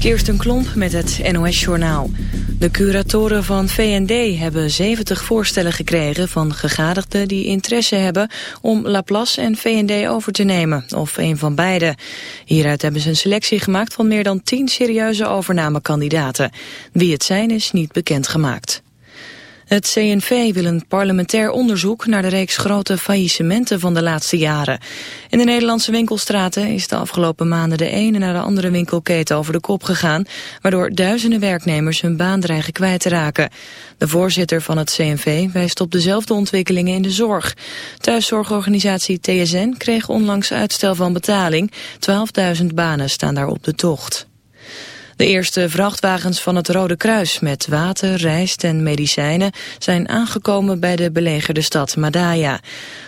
Kirsten Klomp met het NOS-journaal. De curatoren van VND hebben 70 voorstellen gekregen van gegadigden die interesse hebben om Laplace en VND over te nemen, of een van beide. Hieruit hebben ze een selectie gemaakt van meer dan 10 serieuze overnamekandidaten. Wie het zijn is niet bekendgemaakt. Het CNV wil een parlementair onderzoek naar de reeks grote faillissementen van de laatste jaren. In de Nederlandse winkelstraten is de afgelopen maanden de ene naar de andere winkelketen over de kop gegaan, waardoor duizenden werknemers hun baan dreigen kwijt te raken. De voorzitter van het CNV wijst op dezelfde ontwikkelingen in de zorg. Thuiszorgorganisatie TSN kreeg onlangs uitstel van betaling. 12.000 banen staan daar op de tocht. De eerste vrachtwagens van het Rode Kruis met water, rijst en medicijnen zijn aangekomen bij de belegerde stad Madaya.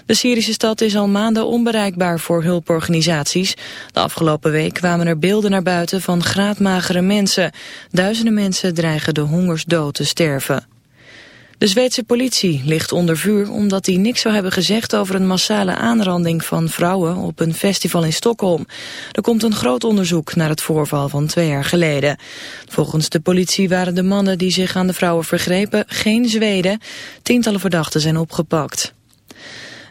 De Syrische stad is al maanden onbereikbaar voor hulporganisaties. De afgelopen week kwamen er beelden naar buiten van graadmagere mensen. Duizenden mensen dreigen de hongersdood te sterven. De Zweedse politie ligt onder vuur omdat hij niks zou hebben gezegd over een massale aanranding van vrouwen op een festival in Stockholm. Er komt een groot onderzoek naar het voorval van twee jaar geleden. Volgens de politie waren de mannen die zich aan de vrouwen vergrepen geen Zweden. Tientallen verdachten zijn opgepakt.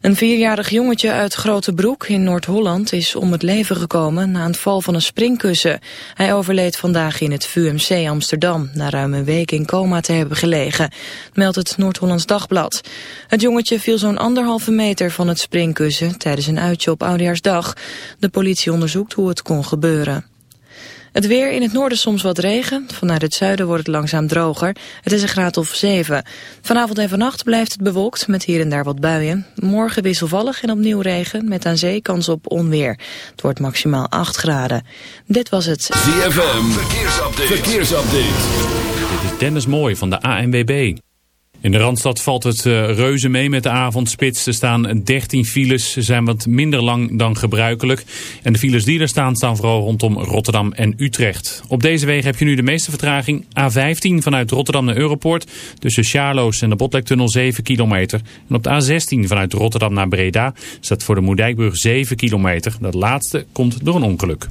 Een vierjarig jongetje uit Grote Broek in Noord-Holland is om het leven gekomen na een val van een springkussen. Hij overleed vandaag in het VUMC Amsterdam na ruim een week in coma te hebben gelegen, meldt het Noord-Hollands Dagblad. Het jongetje viel zo'n anderhalve meter van het springkussen tijdens een uitje op Oudejaarsdag. De politie onderzoekt hoe het kon gebeuren. Het weer in het noorden soms wat regen. Vanuit het zuiden wordt het langzaam droger. Het is een graad of 7. Vanavond en vannacht blijft het bewolkt met hier en daar wat buien. Morgen wisselvallig en opnieuw regen met aan zee kans op onweer. Het wordt maximaal 8 graden. Dit was het ZFM. Verkeersupdate. Verkeersupdate. Dit is Dennis Mooi van de ANWB. In de Randstad valt het uh, reuze mee met de avondspits. Er staan 13 files, Ze zijn wat minder lang dan gebruikelijk. En de files die er staan, staan vooral rondom Rotterdam en Utrecht. Op deze wegen heb je nu de meeste vertraging. A15 vanuit Rotterdam naar Europort. Tussen Charloes en de Botlektunnel 7 kilometer. En op de A16 vanuit Rotterdam naar Breda staat voor de Moerdijkbrug 7 kilometer. Dat laatste komt door een ongeluk.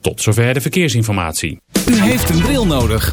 Tot zover de verkeersinformatie. U heeft een bril nodig.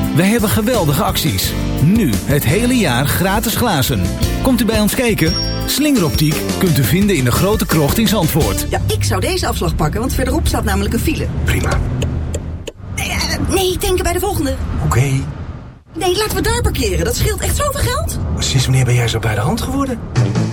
Wij hebben geweldige acties. Nu het hele jaar gratis glazen. Komt u bij ons kijken? Slingeroptiek kunt u vinden in de grote krocht in Zandvoort. Ja, ik zou deze afslag pakken, want verderop staat namelijk een file. Prima. Nee, denken bij de volgende. Oké. Nee, laten we daar parkeren. Dat scheelt echt zoveel geld. Sinds wanneer ben jij zo bij de hand geworden?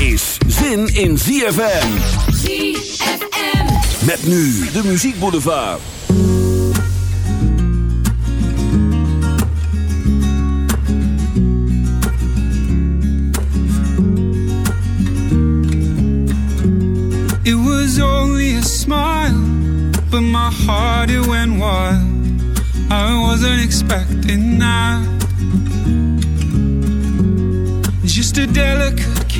is zin in ZFM. ZFM. Met nu de muziekboulevard. It was only a smile, but my heart it went wild. I wasn't expecting that. Just a delicate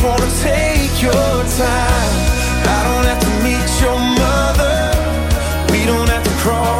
Just wanna take your time. I don't have to meet your mother. We don't have to cross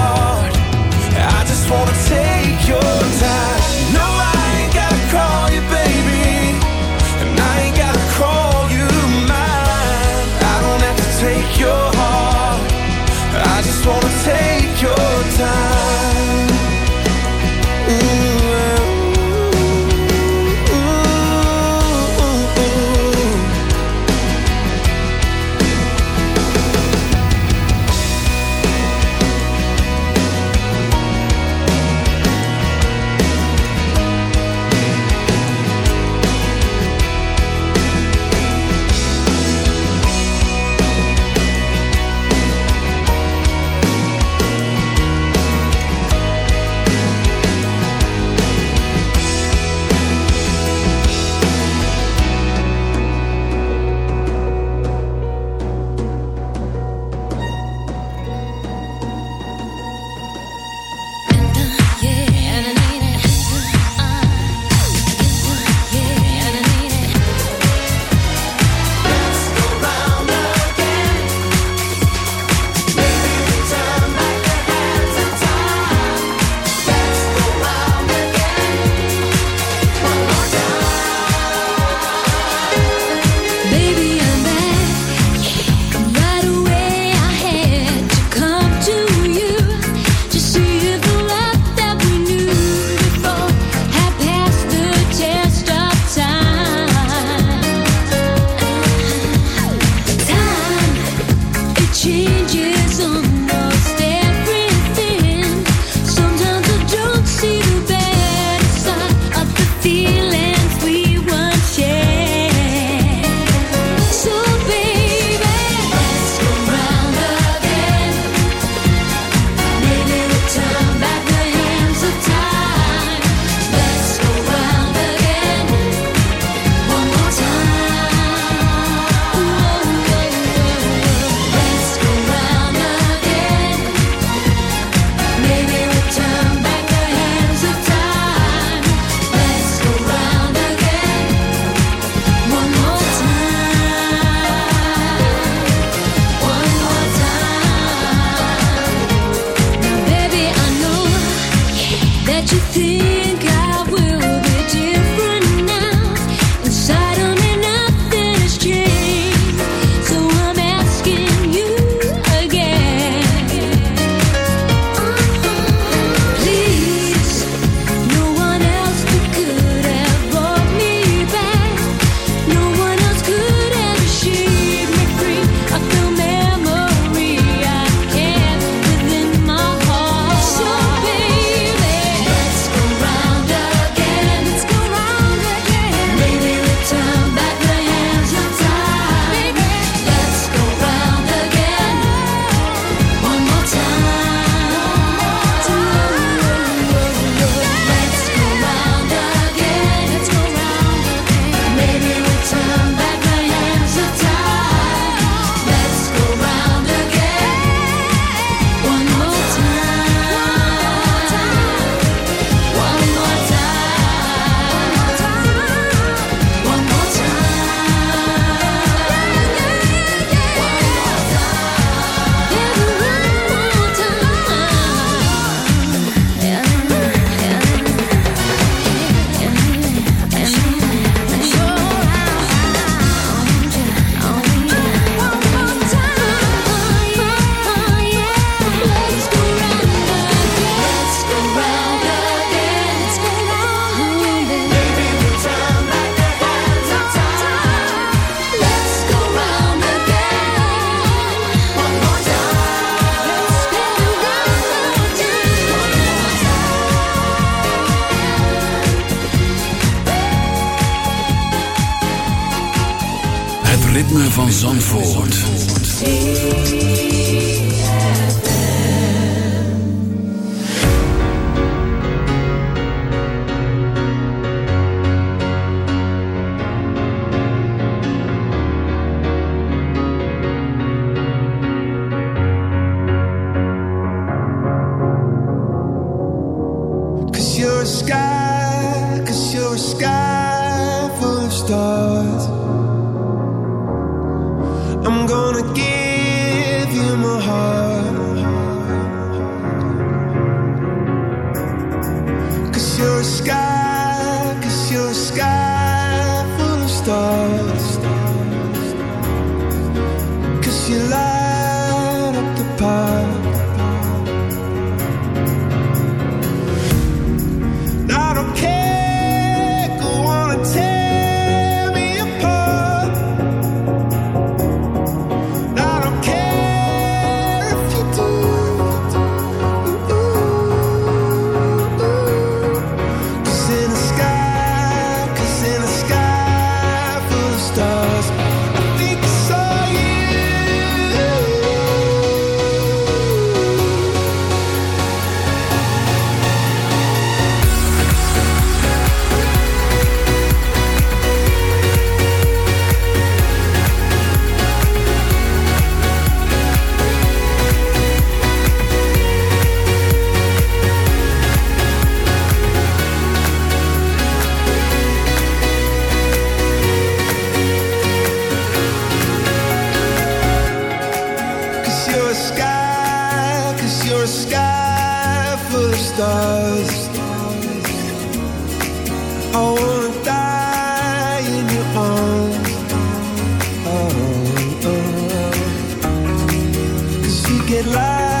You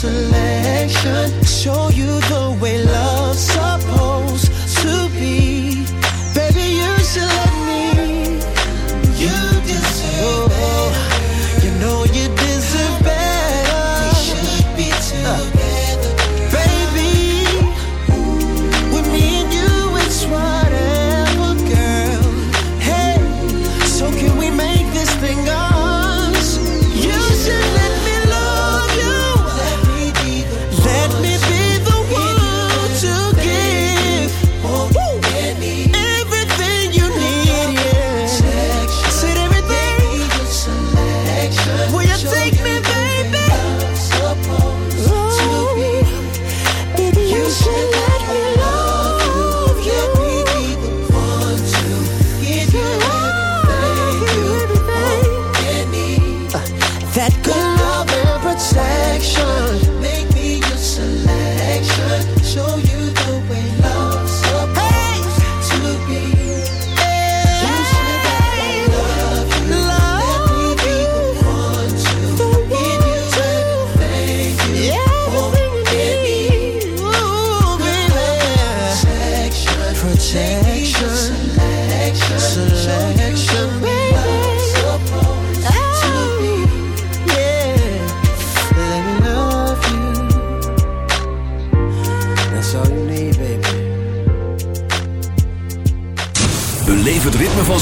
selection. Show you the way love's supposed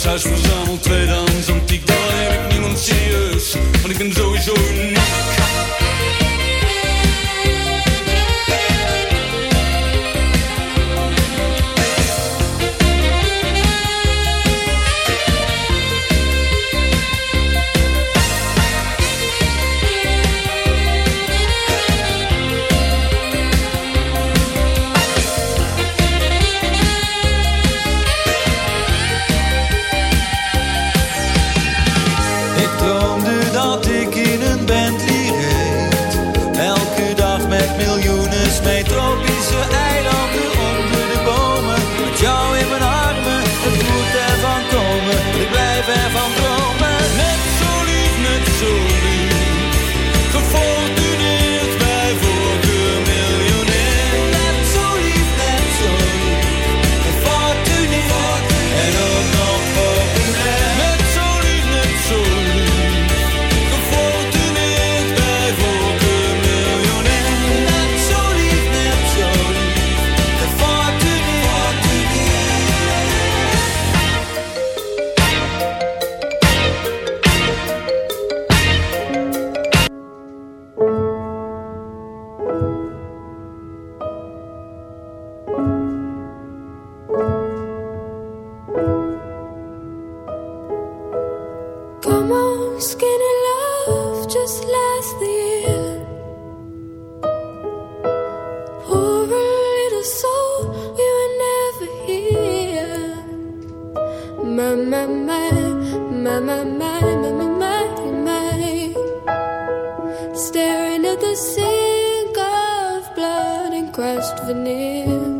mensagem já não terão the sink of blood and crushed veneer.